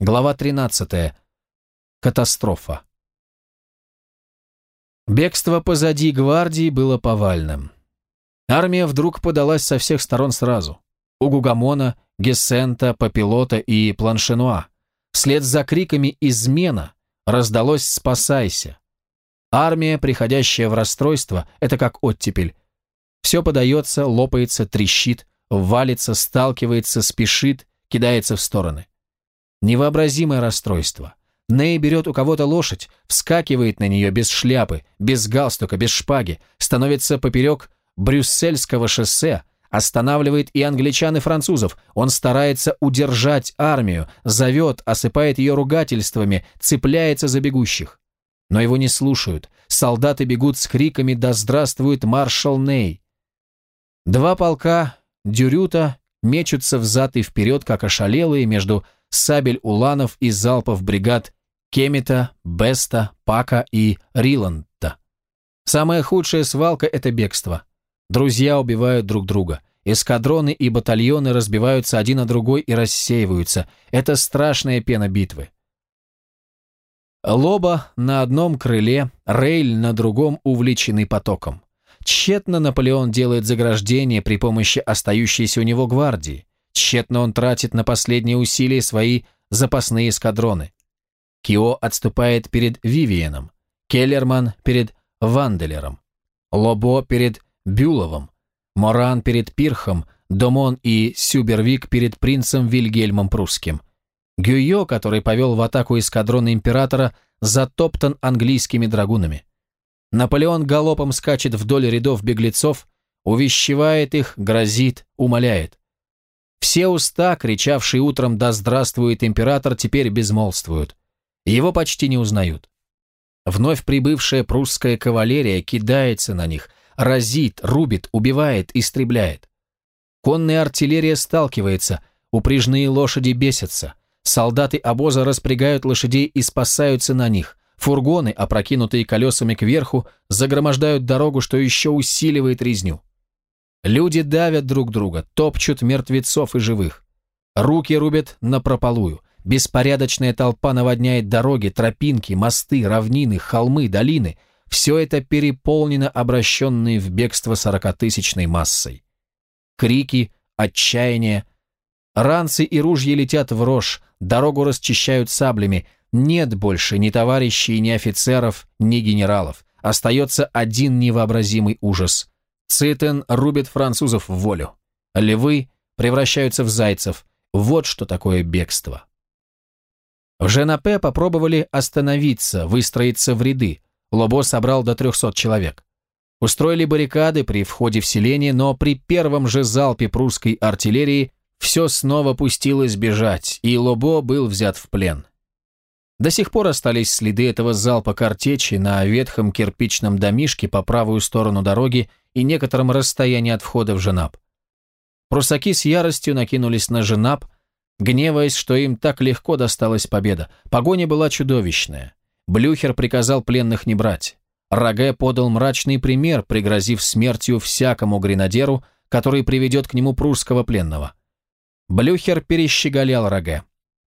Глава 13. Катастрофа. Бегство позади гвардии было повальным. Армия вдруг подалась со всех сторон сразу. У Гугамона, Гессента, Папилота и Планшенуа. Вслед за криками «Измена!» раздалось «Спасайся!». Армия, приходящая в расстройство, это как оттепель. Все подается, лопается, трещит, валится, сталкивается, спешит, кидается в стороны. Невообразимое расстройство. Ней берет у кого-то лошадь, вскакивает на нее без шляпы, без галстука, без шпаги, становится поперек Брюссельского шоссе, останавливает и англичан, и французов. Он старается удержать армию, зовет, осыпает ее ругательствами, цепляется за бегущих. Но его не слушают. Солдаты бегут с криками «Да здравствует маршал Ней!». Два полка Дюрюта мечутся взад и вперед, как ошалелые, между сабель уланов и залпов бригад Кемита, Беста, Пака и Риланда. Самая худшая свалка – это бегство. Друзья убивают друг друга. Эскадроны и батальоны разбиваются один на другой и рассеиваются. Это страшная пена битвы. Лоба на одном крыле, Рейль на другом увлечены потоком. Тщетно Наполеон делает заграждение при помощи остающейся у него гвардии. Тщетно он тратит на последние усилия свои запасные эскадроны. Кио отступает перед Вивиеном, Келлерман перед Ванделером, Лобо перед Бюловым, Моран перед Пирхом, Домон и Сюбервик перед принцем Вильгельмом Прусским. Гюйо, который повел в атаку эскадроны императора, затоптан английскими драгунами. Наполеон галопом скачет вдоль рядов беглецов, увещевает их, грозит, умоляет. Все уста, кричавшие утром «Да здравствует император», теперь безмолвствуют. Его почти не узнают. Вновь прибывшая прусская кавалерия кидается на них, разит, рубит, убивает, истребляет. Конная артиллерия сталкивается, упряжные лошади бесятся, солдаты обоза распрягают лошадей и спасаются на них, фургоны, опрокинутые колесами кверху, загромождают дорогу, что еще усиливает резню. Люди давят друг друга, топчут мертвецов и живых. Руки рубят напропалую. Беспорядочная толпа наводняет дороги, тропинки, мосты, равнины, холмы, долины. Все это переполнено обращенной в бегство сорокатысячной массой. Крики, отчаяние. Ранцы и ружья летят в рожь, дорогу расчищают саблями. Нет больше ни товарищей, ни офицеров, ни генералов. Остается один невообразимый ужас. Цитен рубит французов в волю. Львы превращаются в зайцев. Вот что такое бегство. В Женапе попробовали остановиться, выстроиться в ряды. Лобо собрал до 300 человек. Устроили баррикады при входе в селение, но при первом же залпе прусской артиллерии все снова пустилось бежать, и Лобо был взят в плен. До сих пор остались следы этого залпа картечи на ветхом кирпичном домишке по правую сторону дороги и некотором расстоянии от входа в Женаб. Прусаки с яростью накинулись на Женаб, гневаясь, что им так легко досталась победа. Погоня была чудовищная. Блюхер приказал пленных не брать. Раге подал мрачный пример, пригрозив смертью всякому гренадеру, который приведет к нему прусского пленного. Блюхер перещеголял Раге.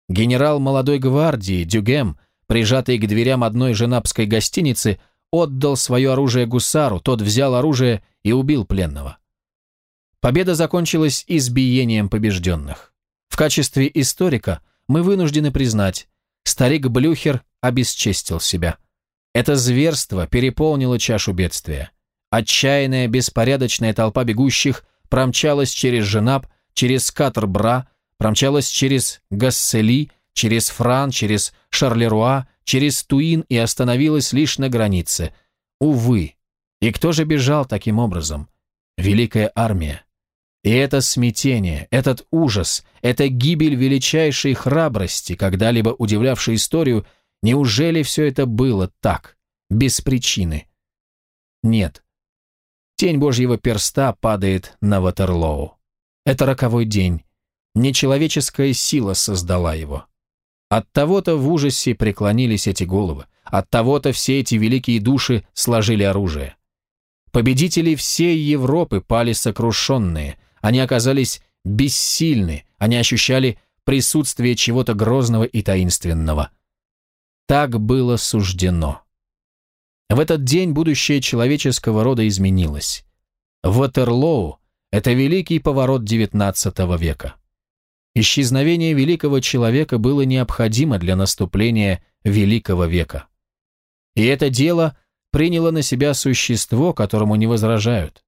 Генерал молодой гвардии, Дюгем, прижатый к дверям одной женапской гостиницы, отдал свое оружие гусару, тот взял оружие и убил пленного. Победа закончилась избиением побежденных. В качестве историка мы вынуждены признать, старик Блюхер обесчестил себя. Это зверство переполнило чашу бедствия. Отчаянная, беспорядочная толпа бегущих промчалась через Женаб, через Катрбра, промчалась через Гассели, через Фран, через Шарлеруа, через Туин и остановилась лишь на границе. Увы. И кто же бежал таким образом? Великая армия. И это смятение, этот ужас, эта гибель величайшей храбрости, когда-либо удивлявшей историю, неужели все это было так, без причины? Нет. Тень Божьего перста падает на Ватерлоу. Это роковой день. Нечеловеческая сила создала его. От того-то в ужасе преклонились эти головы, от того-то все эти великие души сложили оружие. Победители всей Европы пали сокрушенные, они оказались бессильны, они ощущали присутствие чего-то грозного и таинственного. Так было суждено. В этот день будущее человеческого рода изменилось. Ватерлоу – это великий поворот XIX века. Исчезновение великого человека было необходимо для наступления великого века. И это дело приняло на себя существо, которому не возражают.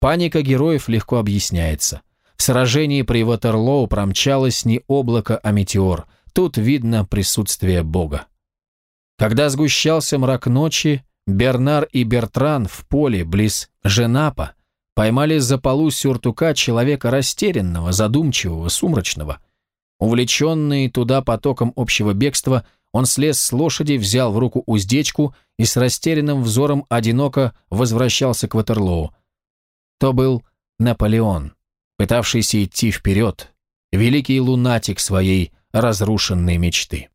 Паника героев легко объясняется. В сражении при Ватерлоу промчалось не облако, а метеор. Тут видно присутствие Бога. Когда сгущался мрак ночи, Бернар и Бертран в поле близ Женапа поймали за полу сюртука человека растерянного, задумчивого, сумрачного. Увлеченный туда потоком общего бегства, он слез с лошади, взял в руку уздечку и с растерянным взором одиноко возвращался к Ватерлоу. То был Наполеон, пытавшийся идти вперед, великий лунатик своей разрушенной мечты.